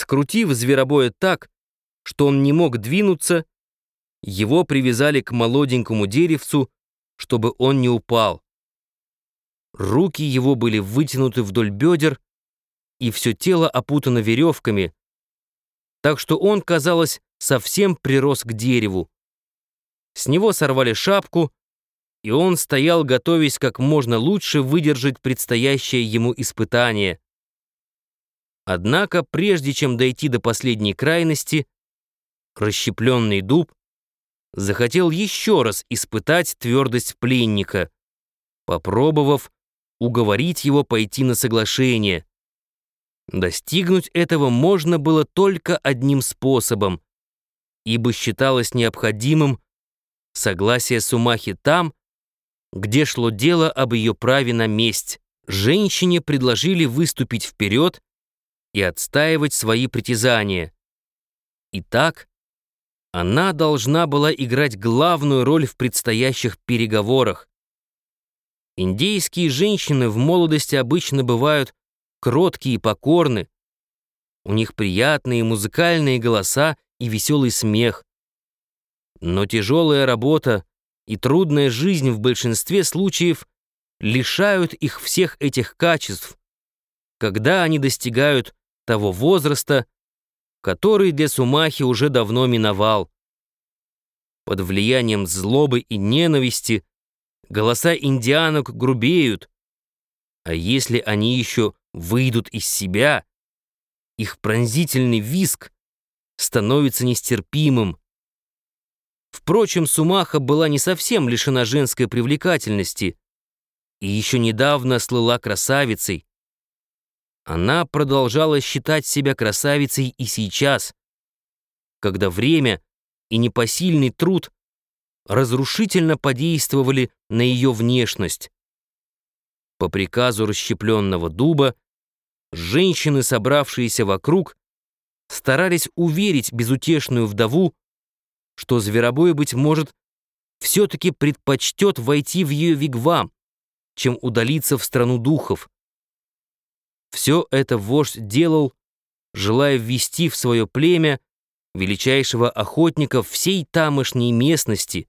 Скрутив зверобоя так, что он не мог двинуться, его привязали к молоденькому деревцу, чтобы он не упал. Руки его были вытянуты вдоль бедер, и все тело опутано веревками, так что он, казалось, совсем прирос к дереву. С него сорвали шапку, и он стоял, готовясь как можно лучше выдержать предстоящее ему испытание. Однако, прежде чем дойти до последней крайности, расщепленный дуб захотел еще раз испытать твердость пленника, попробовав уговорить его пойти на соглашение. Достигнуть этого можно было только одним способом, ибо считалось необходимым согласие Сумахи там, где шло дело об ее праве на месть. Женщине предложили выступить вперед и отстаивать свои притязания. Итак, она должна была играть главную роль в предстоящих переговорах. Индейские женщины в молодости обычно бывают кроткие и покорны. У них приятные музыкальные голоса и веселый смех. Но тяжелая работа и трудная жизнь в большинстве случаев лишают их всех этих качеств, когда они достигают того возраста, который для Сумахи уже давно миновал. Под влиянием злобы и ненависти голоса индианок грубеют, а если они еще выйдут из себя, их пронзительный виск становится нестерпимым. Впрочем, Сумаха была не совсем лишена женской привлекательности и еще недавно слыла красавицей. Она продолжала считать себя красавицей и сейчас, когда время и непосильный труд разрушительно подействовали на ее внешность. По приказу расщепленного дуба женщины, собравшиеся вокруг, старались уверить безутешную вдову, что зверобой, быть может, все-таки предпочтет войти в ее вигвам, чем удалиться в страну духов. Все это вождь делал, желая ввести в свое племя величайшего охотника всей тамошней местности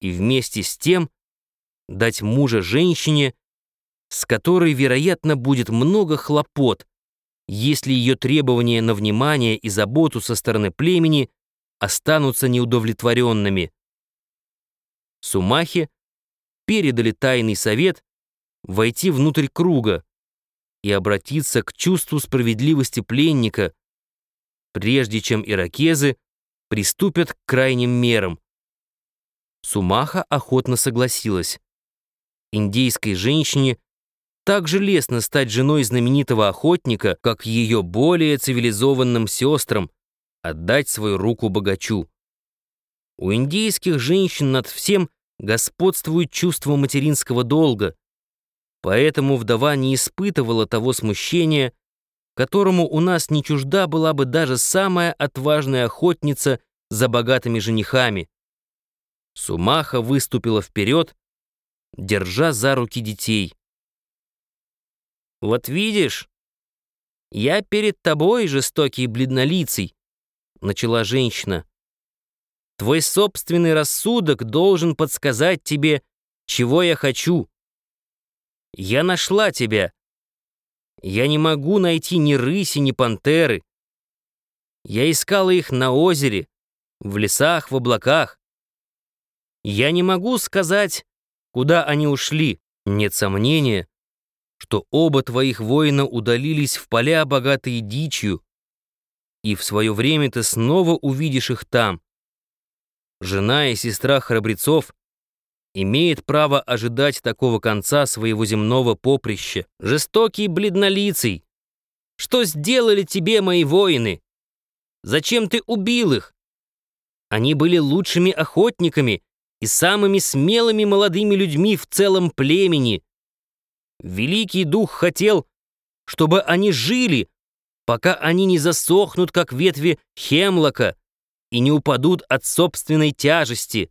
и вместе с тем дать мужа женщине, с которой, вероятно, будет много хлопот, если ее требования на внимание и заботу со стороны племени останутся неудовлетворенными. Сумахи передали тайный совет войти внутрь круга, и обратиться к чувству справедливости пленника, прежде чем иракезы приступят к крайним мерам. Сумаха охотно согласилась. Индейской женщине так же лестно стать женой знаменитого охотника, как ее более цивилизованным сестрам, отдать свою руку богачу. У индейских женщин над всем господствует чувство материнского долга, Поэтому вдова не испытывала того смущения, которому у нас не чужда была бы даже самая отважная охотница за богатыми женихами. Сумаха выступила вперед, держа за руки детей. «Вот видишь, я перед тобой, жестокий бледнолицый», — начала женщина. «Твой собственный рассудок должен подсказать тебе, чего я хочу». Я нашла тебя. Я не могу найти ни рыси, ни пантеры. Я искала их на озере, в лесах, в облаках. Я не могу сказать, куда они ушли. Нет сомнения, что оба твоих воина удалились в поля, богатые дичью, и в свое время ты снова увидишь их там. Жена и сестра храбрецов имеет право ожидать такого конца своего земного поприща. Жестокий бледнолицый, что сделали тебе мои воины? Зачем ты убил их? Они были лучшими охотниками и самыми смелыми молодыми людьми в целом племени. Великий дух хотел, чтобы они жили, пока они не засохнут, как ветви хемлока, и не упадут от собственной тяжести.